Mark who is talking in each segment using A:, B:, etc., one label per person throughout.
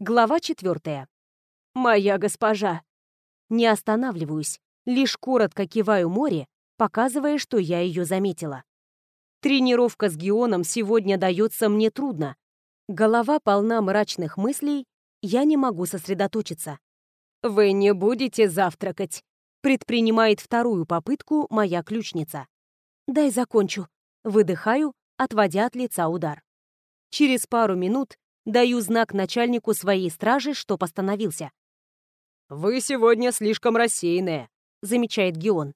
A: Глава четвертая. «Моя госпожа!» Не останавливаюсь, лишь коротко киваю море, показывая, что я ее заметила. Тренировка с Геоном сегодня дается мне трудно. Голова полна мрачных мыслей, я не могу сосредоточиться. «Вы не будете завтракать», — предпринимает вторую попытку моя ключница. «Дай закончу», — выдыхаю, отводя от лица удар. Через пару минут даю знак начальнику своей стражи, что постановился.
B: «Вы сегодня слишком рассеянная», —
A: замечает Геон.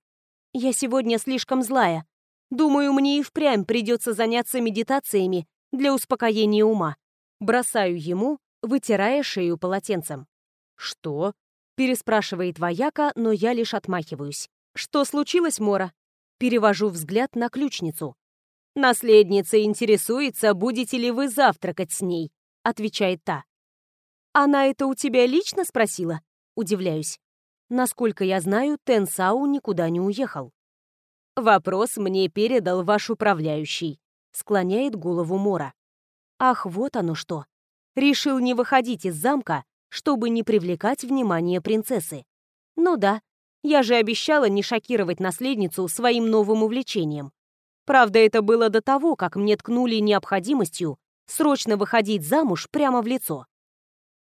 A: «Я сегодня слишком злая. Думаю, мне и впрямь придется заняться медитациями для успокоения ума. Бросаю ему, вытирая шею полотенцем. «Что?» — переспрашивает вояка, но я лишь отмахиваюсь. «Что случилось, Мора?» Перевожу взгляд на ключницу. «Наследница интересуется, будете ли вы завтракать с ней», — отвечает та. «Она это у тебя лично спросила?» Удивляюсь. Насколько я знаю, Тенсау никуда не уехал. «Вопрос мне передал ваш управляющий», — склоняет голову Мора. «Ах, вот оно что. Решил не выходить из замка, чтобы не привлекать внимание принцессы. Ну да, я же обещала не шокировать наследницу своим новым увлечением. Правда, это было до того, как мне ткнули необходимостью срочно выходить замуж прямо в лицо.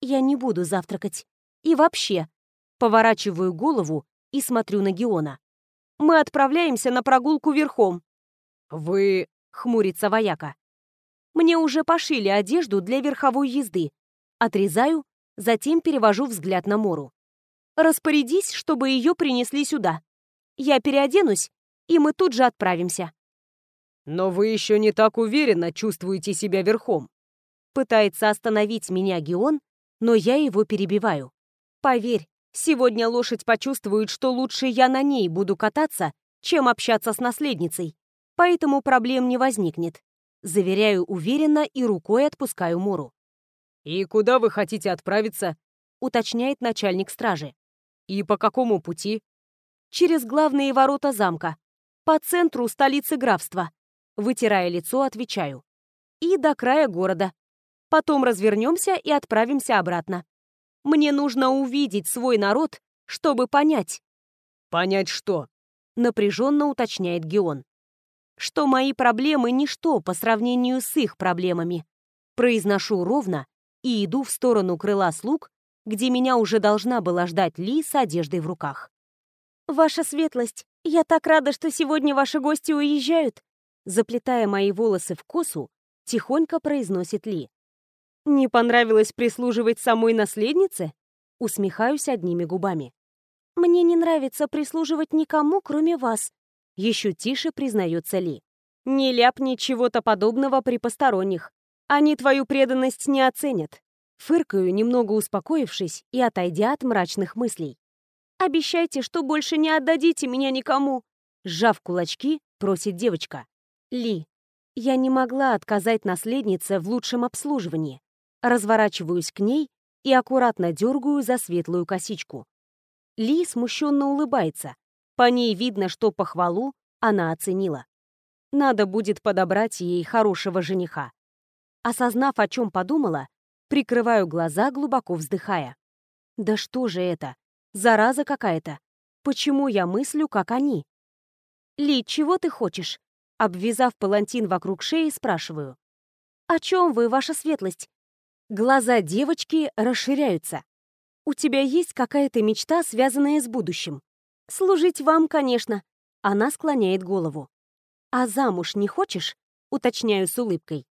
A: Я не буду завтракать. И вообще, поворачиваю голову и смотрю на Геона. Мы отправляемся на прогулку верхом.
B: Вы...
A: Хмурится вояка. Мне уже пошили одежду для верховой езды. Отрезаю, затем перевожу взгляд на Мору. Распорядись, чтобы ее принесли сюда. Я переоденусь, и мы тут же отправимся.
B: «Но вы еще не так уверенно чувствуете себя верхом».
A: Пытается остановить меня Геон, но я его перебиваю. Поверь, сегодня лошадь почувствует, что лучше я на ней буду кататься, чем общаться с наследницей. Поэтому проблем не возникнет. Заверяю уверенно и рукой отпускаю Мору.
B: «И куда вы хотите отправиться?»
A: уточняет начальник стражи.
B: «И по какому пути?»
A: «Через главные ворота замка. По центру столицы графства. Вытирая лицо, отвечаю. И до края города. Потом развернемся и отправимся обратно. Мне нужно увидеть свой народ, чтобы понять.
B: Понять что?
A: Напряженно уточняет Геон. Что мои проблемы — ничто по сравнению с их проблемами. Произношу ровно и иду в сторону крыла слуг, где меня уже должна была ждать Ли с одеждой в руках. «Ваша светлость, я так рада, что сегодня ваши гости уезжают заплетая мои волосы в косу, тихонько произносит Ли. «Не понравилось прислуживать самой наследнице?» Усмехаюсь одними губами. «Мне не нравится прислуживать никому, кроме вас», еще тише признается Ли. «Не ляпни чего-то подобного при посторонних. Они твою преданность не оценят». Фыркаю, немного успокоившись и отойдя от мрачных мыслей. «Обещайте, что больше не отдадите меня никому!» Сжав кулачки, просит девочка. Ли. Я не могла отказать наследнице в лучшем обслуживании. Разворачиваюсь к ней и аккуратно дергаю за светлую косичку. Ли смущенно улыбается. По ней видно, что похвалу она оценила. Надо будет подобрать ей хорошего жениха. Осознав, о чем подумала, прикрываю глаза, глубоко вздыхая. Да что же это? Зараза какая-то. Почему я мыслю, как они? Ли, чего ты хочешь? Обвязав палантин вокруг шеи, спрашиваю. «О чем вы, ваша светлость?» Глаза девочки расширяются. «У тебя есть какая-то мечта, связанная с будущим?» «Служить вам, конечно». Она склоняет голову. «А замуж не хочешь?» Уточняю с улыбкой.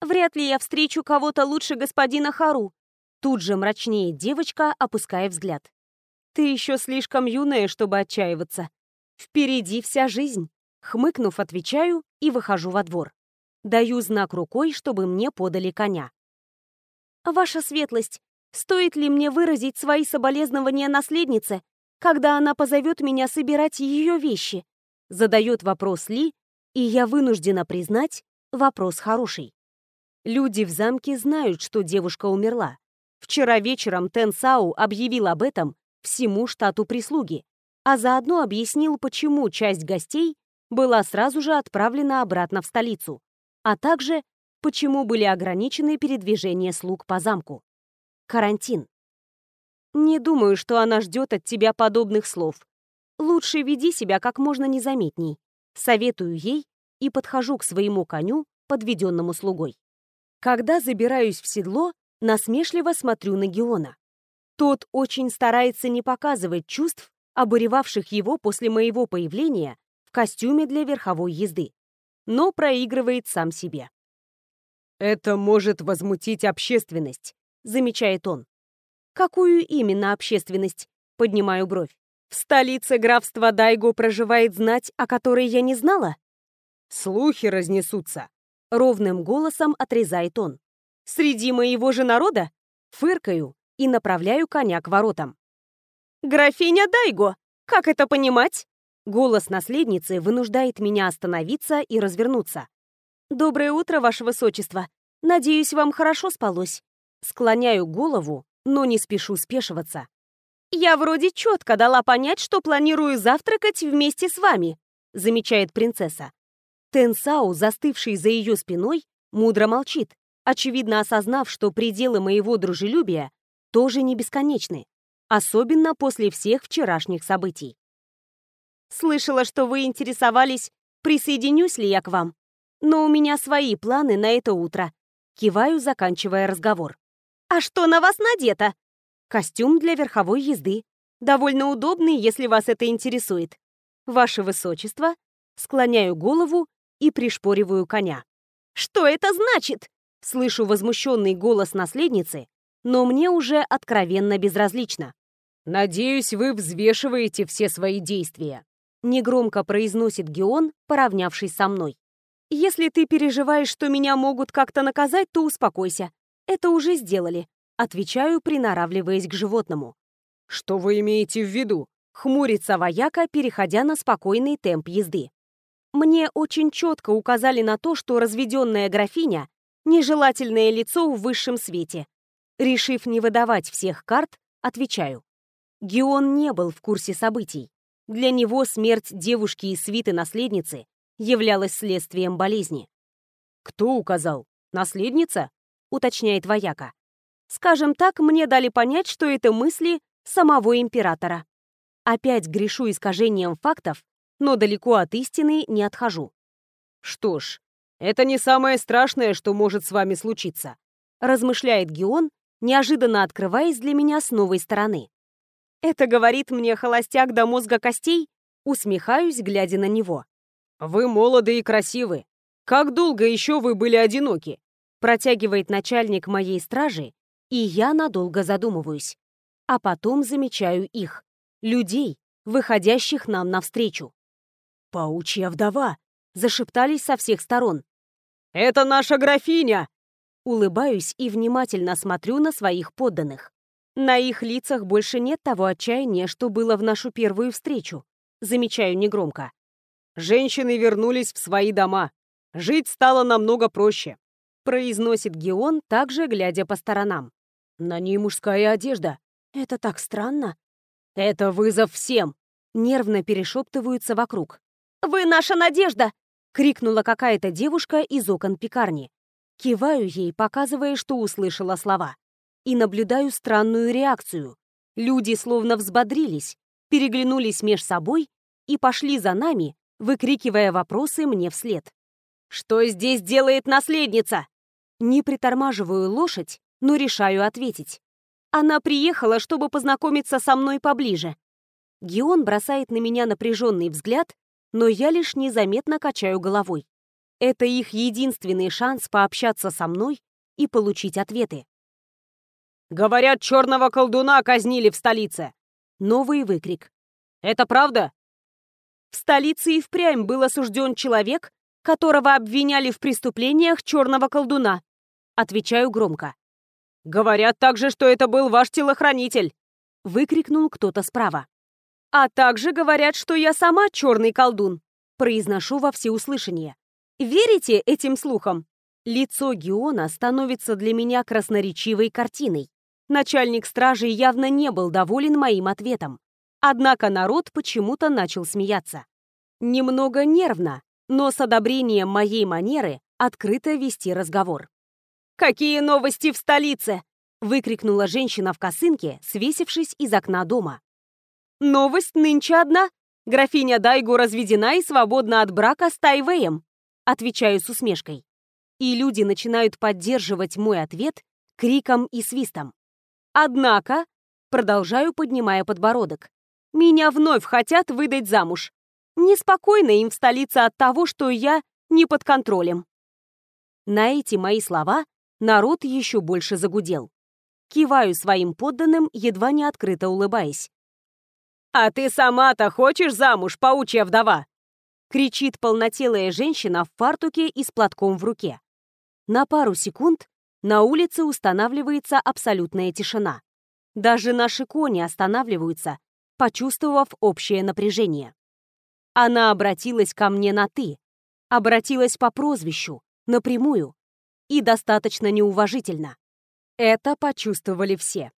A: «Вряд ли я встречу кого-то лучше господина Хару». Тут же мрачнеет девочка, опуская взгляд. «Ты еще слишком юная, чтобы отчаиваться. Впереди вся жизнь». Хмыкнув, отвечаю и выхожу во двор. Даю знак рукой, чтобы мне подали коня. «Ваша светлость, стоит ли мне выразить свои соболезнования наследнице, когда она позовет меня собирать ее вещи?» Задает вопрос Ли, и я вынуждена признать, вопрос хороший. Люди в замке знают, что девушка умерла. Вчера вечером Тен Сау объявил об этом всему штату прислуги, а заодно объяснил, почему часть гостей была сразу же отправлена обратно в столицу, а также почему были ограничены передвижения слуг по замку. Карантин. Не думаю, что она ждет от тебя подобных слов. Лучше веди себя как можно незаметней. Советую ей и подхожу к своему коню, подведенному слугой. Когда забираюсь в седло, насмешливо смотрю на Геона. Тот очень старается не показывать чувств, обуревавших его после моего появления костюме для верховой езды, но проигрывает сам себе.
B: «Это может возмутить общественность», — замечает он.
A: «Какую именно общественность?» — поднимаю бровь. «В столице графства Дайго проживает знать, о которой я не знала?»
B: «Слухи разнесутся», —
A: ровным голосом отрезает он. «Среди моего же народа?» Фыркаю и направляю коня к воротам. «Графиня Дайго! Как это понимать?» Голос наследницы вынуждает меня остановиться и развернуться. «Доброе утро, Ваше Высочество. Надеюсь, вам хорошо спалось». Склоняю голову, но не спешу спешиваться. «Я вроде четко дала понять, что планирую завтракать вместе с вами», замечает принцесса. Тенсау, застывший за ее спиной, мудро молчит, очевидно осознав, что пределы моего дружелюбия тоже не бесконечны особенно после всех вчерашних событий. Слышала, что вы интересовались, присоединюсь ли я к вам. Но у меня свои планы на это утро. Киваю, заканчивая разговор. А что на вас надето? Костюм для верховой езды. Довольно удобный, если вас это интересует. Ваше высочество, склоняю голову и пришпориваю коня. Что это значит? Слышу возмущенный голос наследницы, но мне уже откровенно безразлично.
B: «Надеюсь, вы взвешиваете все свои действия», —
A: негромко произносит Геон, поравнявшись со мной. «Если ты переживаешь, что меня могут как-то наказать, то успокойся. Это уже сделали», — отвечаю, приноравливаясь к животному.
B: «Что вы имеете в виду?»
A: — хмурится вояка, переходя на спокойный темп езды. Мне очень четко указали на то, что разведенная графиня — нежелательное лицо в высшем свете. Решив не выдавать всех карт, отвечаю. Геон не был в курсе событий. Для него смерть девушки и свиты наследницы являлась следствием болезни.
B: «Кто указал? Наследница?»
A: — уточняет вояка. «Скажем так, мне дали понять, что это мысли самого императора. Опять грешу искажением фактов, но далеко от истины не отхожу».
B: «Что ж, это не самое страшное, что может с вами случиться», — размышляет Геон, неожиданно открываясь для меня с новой стороны.
A: Это говорит мне холостяк до мозга костей? Усмехаюсь, глядя на него.
B: Вы молоды и красивы. Как долго еще вы были одиноки?
A: Протягивает начальник моей стражи, и я надолго задумываюсь. А потом замечаю их. Людей, выходящих нам навстречу. «Паучья вдова!» — зашептались со всех сторон.
B: «Это наша графиня!»
A: Улыбаюсь и внимательно смотрю на своих подданных. На их лицах больше нет того отчаяния, что было в нашу первую встречу. Замечаю негромко.
B: «Женщины вернулись в свои дома. Жить стало намного проще», — произносит Геон, также глядя по сторонам. «На ней мужская одежда.
A: Это так странно».
B: «Это вызов всем!»
A: — нервно перешептываются вокруг. «Вы наша надежда!» — крикнула какая-то девушка из окон пекарни. Киваю ей, показывая, что услышала слова и наблюдаю странную реакцию. Люди словно взбодрились, переглянулись меж собой и пошли за нами, выкрикивая вопросы мне вслед. «Что здесь делает наследница?» Не притормаживаю лошадь, но решаю ответить. Она приехала, чтобы познакомиться со мной поближе. Геон бросает на меня напряженный взгляд, но я лишь незаметно качаю головой. Это их единственный шанс пообщаться со мной и получить ответы.
B: Говорят, черного колдуна казнили в столице.
A: Новый выкрик.
B: Это правда?
A: В столице и впрямь был осужден человек, которого обвиняли в преступлениях черного колдуна. Отвечаю громко.
B: Говорят также, что это был ваш телохранитель.
A: Выкрикнул кто-то справа. А также говорят, что я сама черный колдун. Произношу во всеуслышание. Верите этим слухам? Лицо Геона становится для меня красноречивой картиной. Начальник стражи явно не был доволен моим ответом. Однако народ почему-то начал смеяться. Немного нервно, но с одобрением моей манеры открыто вести разговор. «Какие новости в столице?» выкрикнула женщина в косынке, свесившись из окна дома. «Новость нынче одна. Графиня Дайгу разведена и свободна от брака с Тайвеем», отвечаю с усмешкой. И люди начинают поддерживать мой ответ криком и свистом. Однако, продолжаю, поднимая подбородок, меня вновь хотят выдать замуж. Неспокойно им в столице от того, что я не под контролем. На эти мои слова народ еще больше загудел. Киваю своим подданным, едва не открыто улыбаясь. «А ты сама-то хочешь замуж, паучья вдова?» кричит полнотелая женщина в фартуке и с платком в руке. На пару секунд на улице устанавливается абсолютная тишина. Даже наши кони останавливаются, почувствовав общее напряжение. Она обратилась ко мне на «ты», обратилась по прозвищу, напрямую и достаточно неуважительно. Это почувствовали все.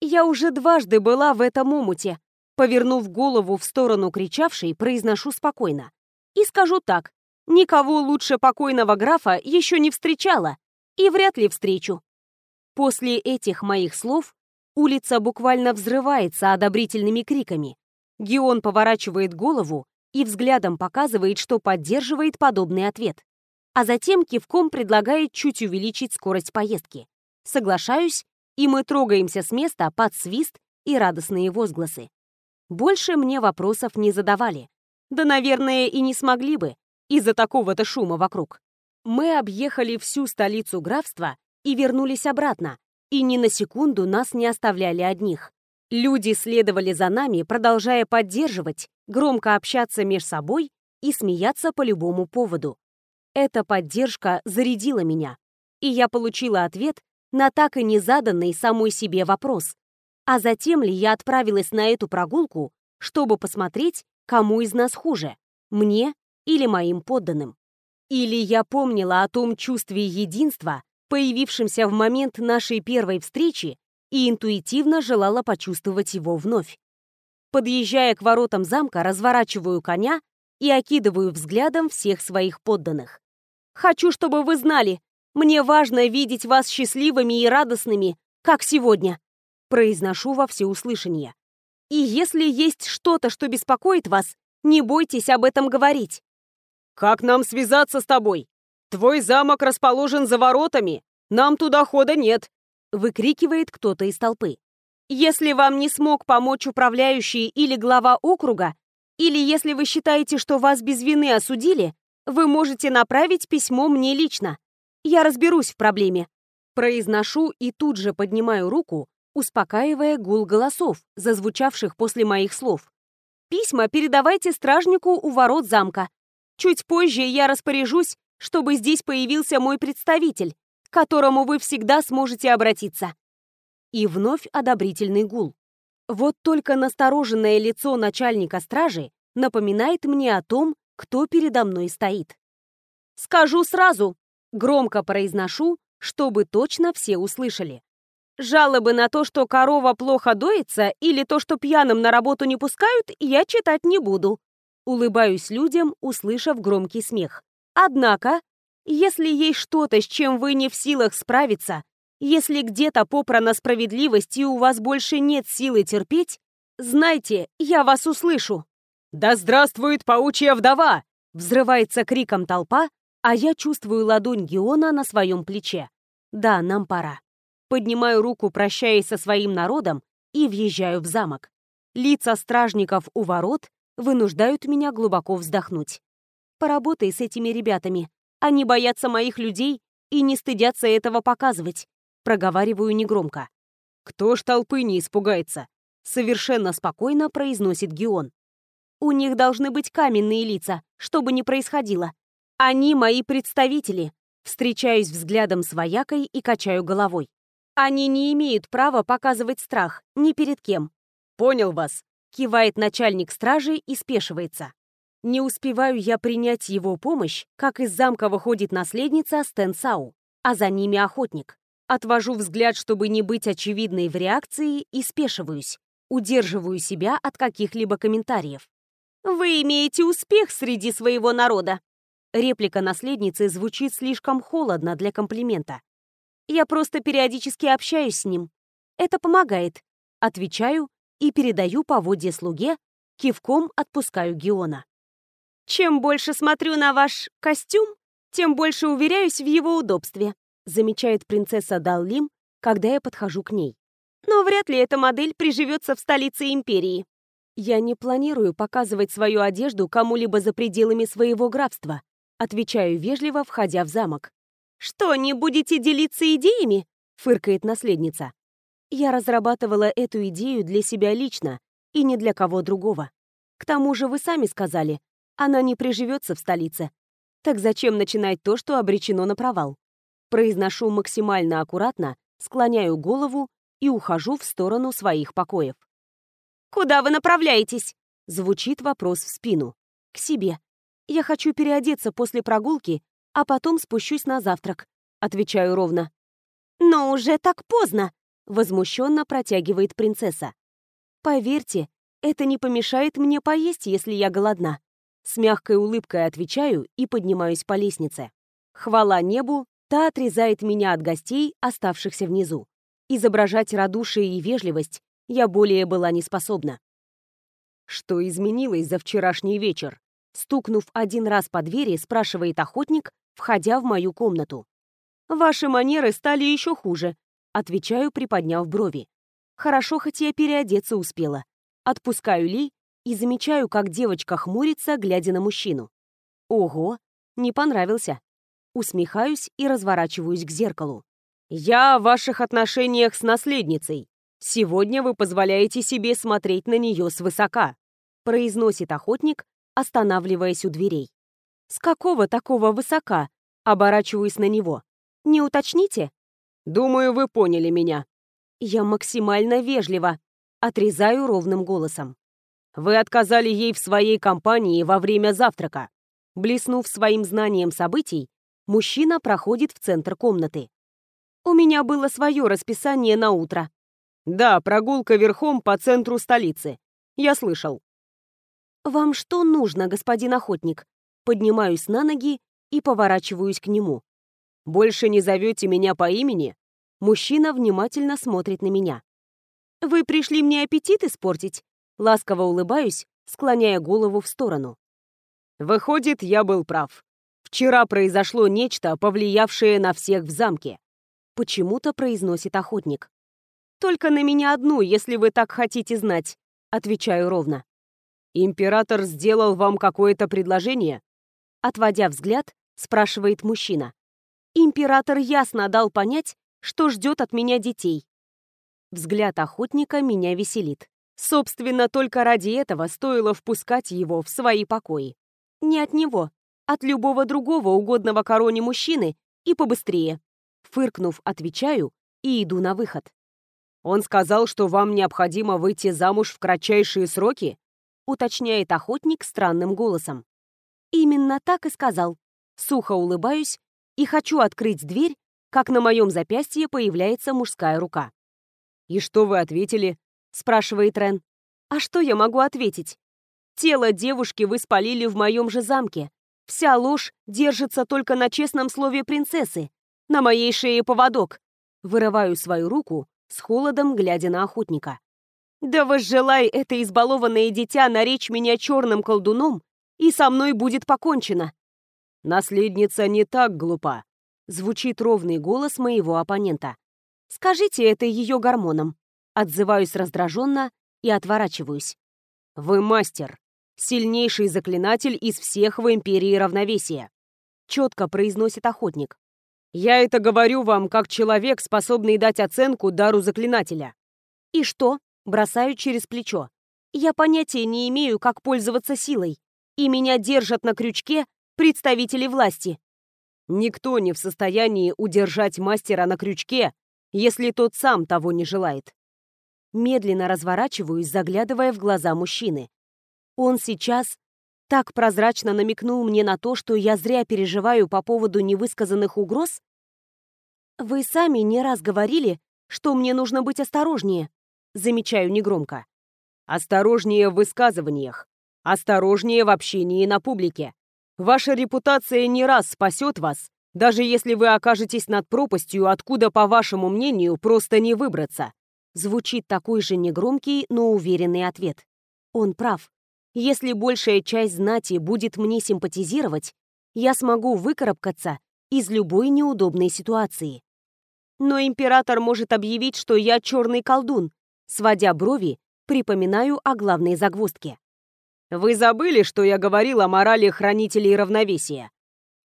A: Я уже дважды была в этом омуте. Повернув голову в сторону кричавшей, произношу спокойно. И скажу так, никого лучше покойного графа еще не встречала и вряд ли встречу. После этих моих слов улица буквально взрывается одобрительными криками. Геон поворачивает голову и взглядом показывает, что поддерживает подобный ответ. А затем кивком предлагает чуть увеличить скорость поездки. Соглашаюсь, и мы трогаемся с места под свист и радостные возгласы. Больше мне вопросов не задавали. Да, наверное, и не смогли бы из-за такого-то шума вокруг. Мы объехали всю столицу графства и вернулись обратно, и ни на секунду нас не оставляли одних. Люди следовали за нами, продолжая поддерживать, громко общаться между собой и смеяться по любому поводу. Эта поддержка зарядила меня, и я получила ответ на так и не заданный самой себе вопрос. А затем ли я отправилась на эту прогулку, чтобы посмотреть, кому из нас хуже, мне или моим подданным? Или я помнила о том чувстве единства, появившемся в момент нашей первой встречи и интуитивно желала почувствовать его вновь. Подъезжая к воротам замка, разворачиваю коня и окидываю взглядом всех своих подданных. «Хочу, чтобы вы знали, мне важно видеть вас счастливыми и радостными, как сегодня», произношу во всеуслышание. «И если есть что-то, что беспокоит вас, не бойтесь об этом говорить».
B: «Как нам связаться с тобой? Твой замок расположен за воротами, нам туда хода нет»,
A: выкрикивает кто-то из толпы. Если вам не смог помочь управляющий или глава округа, или если вы считаете, что вас без вины осудили, вы можете направить письмо мне лично. Я разберусь в проблеме. Произношу и тут же поднимаю руку, успокаивая гул голосов, зазвучавших после моих слов. Письма передавайте стражнику у ворот замка. Чуть позже я распоряжусь, чтобы здесь появился мой представитель, к которому вы всегда сможете обратиться. И вновь одобрительный гул. Вот только настороженное лицо начальника стражи напоминает мне о том, кто передо мной стоит. «Скажу сразу», — громко произношу, чтобы точно все услышали. Жалобы на то, что корова плохо доится, или то, что пьяным на работу не пускают, я читать не буду. Улыбаюсь людям, услышав громкий смех. Однако если есть что-то, с чем вы не в силах справиться, если где-то попрана справедливость и у вас больше нет силы терпеть, знайте, я вас услышу.
B: «Да здравствует паучья вдова!»
A: Взрывается криком толпа, а я чувствую ладонь Геона на своем плече. Да, нам пора. Поднимаю руку, прощаясь со своим народом, и въезжаю в замок. Лица стражников у ворот вынуждают меня глубоко вздохнуть. Поработай с этими ребятами. Они боятся моих людей и не стыдятся этого показывать. Проговариваю негромко.
B: «Кто ж толпы не испугается?»
A: Совершенно спокойно произносит Геон. «У них должны быть каменные лица, что бы ни происходило. Они мои представители». Встречаюсь взглядом с воякой и качаю головой. Они не имеют права показывать страх ни перед кем.
B: «Понял вас», —
A: кивает начальник стражи и спешивается. Не успеваю я принять его помощь, как из замка выходит наследница Стенсау, а за ними охотник. Отвожу взгляд, чтобы не быть очевидной в реакции, и спешиваюсь. Удерживаю себя от каких-либо комментариев. «Вы имеете успех среди своего народа!» Реплика наследницы звучит слишком холодно для комплимента. Я просто периодически общаюсь с ним. Это помогает. Отвечаю и передаю поводье слуге, кивком отпускаю Геона. Чем больше смотрю на ваш костюм, тем больше уверяюсь в его удобстве, замечает принцесса Даллим, когда я подхожу к ней. Но вряд ли эта модель приживется в столице империи. Я не планирую показывать свою одежду кому-либо за пределами своего графства, отвечаю вежливо, входя в замок. Что, не будете делиться идеями? фыркает наследница. Я разрабатывала эту идею для себя лично и не для кого другого. К тому же вы сами сказали, она не приживется в столице. Так зачем начинать то, что обречено на провал? Произношу максимально аккуратно, склоняю голову и ухожу в сторону своих покоев. «Куда вы направляетесь?» Звучит вопрос в спину. «К себе. Я хочу переодеться после прогулки, а потом спущусь на завтрак», — отвечаю ровно. «Но уже так поздно!» — возмущенно протягивает принцесса. «Поверьте, это не помешает мне поесть, если я голодна». С мягкой улыбкой отвечаю и поднимаюсь по лестнице. Хвала небу, та отрезает меня от гостей, оставшихся внизу. Изображать радушие и вежливость я более была не способна. Что изменилось за вчерашний вечер? Стукнув один раз по двери, спрашивает охотник, входя в мою комнату. «Ваши манеры стали еще хуже», — отвечаю, приподняв брови. «Хорошо, хоть я переодеться успела». Отпускаю Ли и замечаю, как девочка хмурится, глядя на мужчину. «Ого, не понравился». Усмехаюсь и разворачиваюсь к зеркалу. «Я в ваших отношениях с наследницей. Сегодня вы позволяете себе смотреть на нее свысока», произносит охотник, останавливаясь у дверей. «С какого такого высока?» Оборачиваюсь на него. «Не уточните?» «Думаю, вы поняли меня». Я максимально вежливо. Отрезаю ровным голосом. «Вы отказали ей в своей компании во время завтрака». Блеснув своим знанием событий, мужчина проходит в центр комнаты. У меня было свое расписание на утро. Да, прогулка верхом по центру столицы. Я слышал. Вам что нужно, господин охотник? Поднимаюсь на ноги и поворачиваюсь к нему. Больше не зовете меня по имени? Мужчина внимательно смотрит на меня. Вы пришли мне аппетит испортить? Ласково улыбаюсь, склоняя голову в сторону. Выходит, я был прав. Вчера произошло нечто, повлиявшее на всех в замке почему-то произносит охотник. «Только на меня одну, если вы так хотите знать», — отвечаю ровно. «Император сделал вам какое-то предложение?» Отводя взгляд, спрашивает мужчина. «Император ясно дал понять, что ждет от меня детей». Взгляд охотника меня веселит. Собственно, только ради этого стоило впускать его в свои покои. Не от него, от любого другого угодного короне мужчины и побыстрее. Фыркнув, отвечаю и иду на выход. «Он сказал, что вам необходимо выйти замуж в кратчайшие сроки?» уточняет охотник странным голосом. «Именно так и сказал». Сухо улыбаюсь и хочу открыть дверь, как на моем запястье появляется мужская рука. «И что вы ответили?» — спрашивает Рен. «А что я могу ответить? Тело девушки вы спалили в моем же замке. Вся ложь держится только на честном слове принцессы, на моей шее поводок. Вырываю свою руку, с холодом глядя на охотника. Да возжелай это избалованное дитя наречь меня черным колдуном, и со мной будет покончено. Наследница не так глупа. Звучит ровный голос моего оппонента. Скажите это ее гормоном. Отзываюсь раздраженно и отворачиваюсь. Вы мастер. Сильнейший заклинатель из всех в Империи Равновесия. Четко произносит охотник. Я это говорю вам как человек, способный дать оценку дару заклинателя. И что? Бросаю через плечо. Я понятия не имею, как пользоваться силой, и меня держат на крючке представители власти. Никто не в состоянии удержать мастера на крючке, если тот сам того не желает. Медленно разворачиваюсь, заглядывая в глаза мужчины. Он сейчас так прозрачно намекнул мне на то, что я зря переживаю по поводу невысказанных угроз? Вы сами не раз говорили, что мне нужно быть осторожнее. Замечаю негромко. Осторожнее в высказываниях. Осторожнее в общении на публике. Ваша репутация не раз спасет вас,
B: Даже если вы окажетесь над пропастью, откуда, по вашему мнению, просто не выбраться.
A: Звучит такой же негромкий, но уверенный ответ. Он прав. Если большая часть знати будет мне симпатизировать, я смогу выкарабкаться из любой неудобной ситуации. Но император может объявить, что я черный колдун. Сводя брови, припоминаю о главной загвоздке.
B: Вы забыли, что я говорил о морали хранителей равновесия?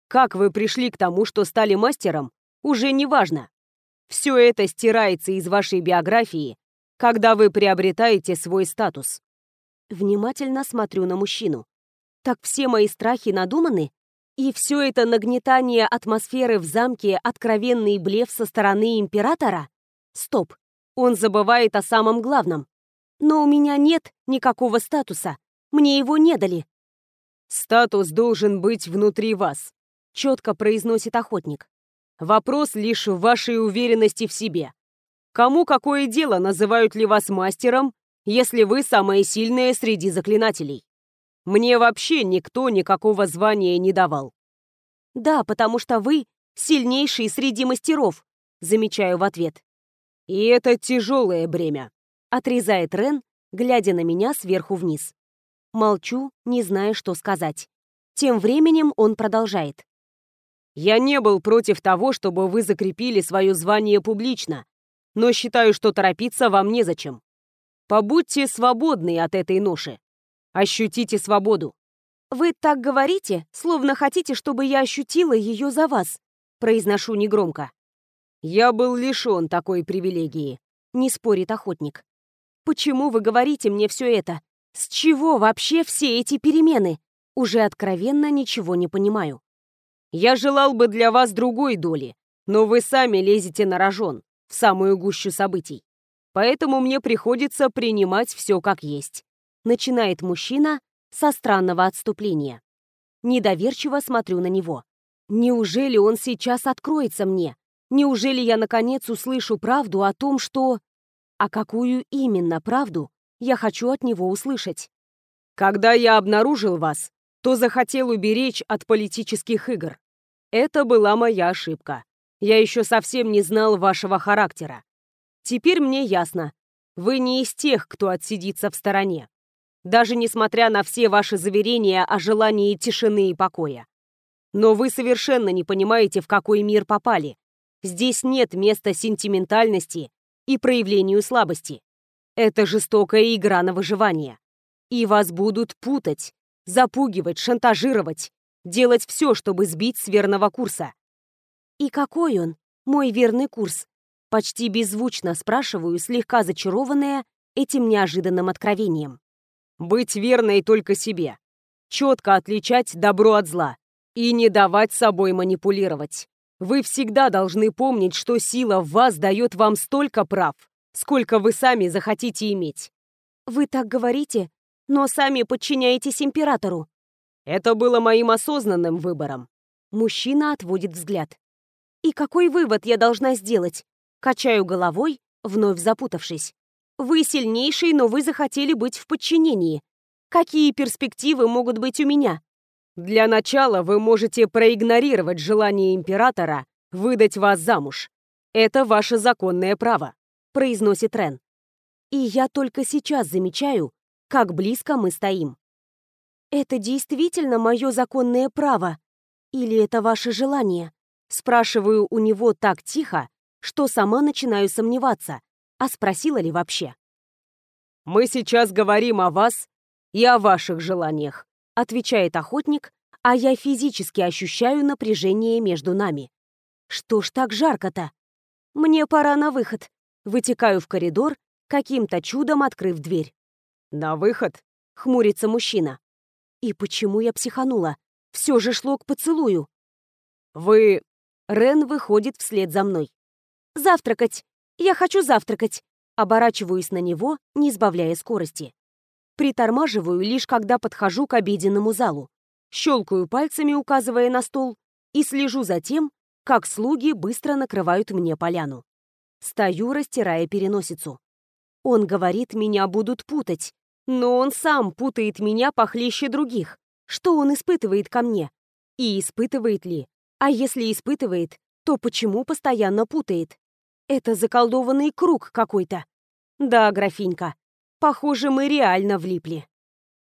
B: Как вы пришли к тому, что стали мастером, уже не важно. Все это стирается из вашей биографии, когда вы приобретаете свой статус.
A: Внимательно смотрю на мужчину. Так все мои страхи надуманы? И все это нагнетание атмосферы в замке откровенный блеф со стороны императора? Стоп, он забывает о самом главном. Но у меня нет никакого статуса. Мне его не дали.
B: Статус должен быть внутри вас, четко произносит охотник. Вопрос лишь в вашей уверенности в себе. Кому какое дело, называют ли вас мастером, если вы самая сильная среди заклинателей? Мне вообще никто никакого звания не давал.
A: Да, потому что вы сильнейший среди мастеров, замечаю в ответ.
B: И это тяжелое бремя,
A: отрезает Рен, глядя на меня сверху вниз. Молчу, не зная, что сказать. Тем временем он продолжает.
B: Я не был против того, чтобы вы закрепили свое звание публично, но считаю, что торопиться вам незачем. Побудьте свободны от этой ноши. Ощутите свободу.
A: «Вы так говорите, словно хотите, чтобы я ощутила ее за вас», произношу негромко.
B: «Я был лишен такой привилегии», —
A: не спорит охотник. «Почему вы говорите мне все это? С чего вообще все эти перемены? Уже откровенно ничего не понимаю».
B: Я желал бы для вас другой доли, но вы сами лезете на рожон, в самую гущу событий. Поэтому мне приходится принимать все как есть.
A: Начинает мужчина со странного отступления. Недоверчиво смотрю на него. Неужели он сейчас откроется мне? Неужели я наконец услышу правду о том, что... А какую именно правду я хочу от него услышать?
B: Когда я обнаружил вас, то захотел уберечь от политических игр. Это была моя ошибка. Я еще совсем не знал вашего характера. Теперь мне ясно. Вы не из тех, кто отсидится в стороне. Даже несмотря на все ваши заверения о желании тишины и покоя. Но вы совершенно не понимаете, в какой мир попали. Здесь нет места сентиментальности и проявлению слабости. Это жестокая игра на выживание. И вас будут путать, запугивать, шантажировать, делать все, чтобы сбить с верного курса.
A: «И какой он, мой верный курс?» Почти беззвучно спрашиваю, слегка зачарованная этим неожиданным откровением.
B: «Быть верной только себе. Четко отличать добро от зла. И не давать собой манипулировать. Вы всегда должны помнить, что сила в вас дает вам столько прав, сколько вы сами захотите иметь».
A: «Вы так говорите, но сами подчиняетесь императору»,
B: это было моим осознанным выбором.
A: Мужчина отводит взгляд. И какой вывод я должна сделать? Качаю головой, вновь запутавшись. Вы сильнейший, но вы захотели быть в подчинении. Какие перспективы могут быть у меня?
B: Для начала вы можете проигнорировать желание императора выдать вас замуж. Это ваше законное право, произносит Рен.
A: И я только сейчас замечаю, как близко мы стоим. «Это действительно мое законное право? Или это ваше желание?» Спрашиваю у него так тихо, что сама начинаю сомневаться, а спросила ли вообще.
B: «Мы сейчас говорим о вас и о ваших желаниях», отвечает охотник, а я физически ощущаю напряжение между нами.
A: Что ж так жарко-то? Мне пора на выход. Вытекаю в коридор, каким-то чудом открыв дверь.
B: «На выход?»
A: — хмурится мужчина. И почему я психанула? Все же шло к поцелую.
B: «Вы...»
A: Рен выходит вслед за мной. «Завтракать! Я хочу завтракать!» Оборачиваюсь на него, не сбавляя скорости. Притормаживаю лишь когда подхожу к обеденному залу. Щелкаю пальцами, указывая на стол, и слежу за тем, как слуги быстро накрывают мне поляну. Стою, растирая переносицу. Он говорит, меня будут путать, но он сам путает меня похлеще других. Что он испытывает ко мне? И испытывает ли? А если испытывает, то почему постоянно путает? Это заколдованный круг какой-то. Да, графинька, похоже, мы реально влипли.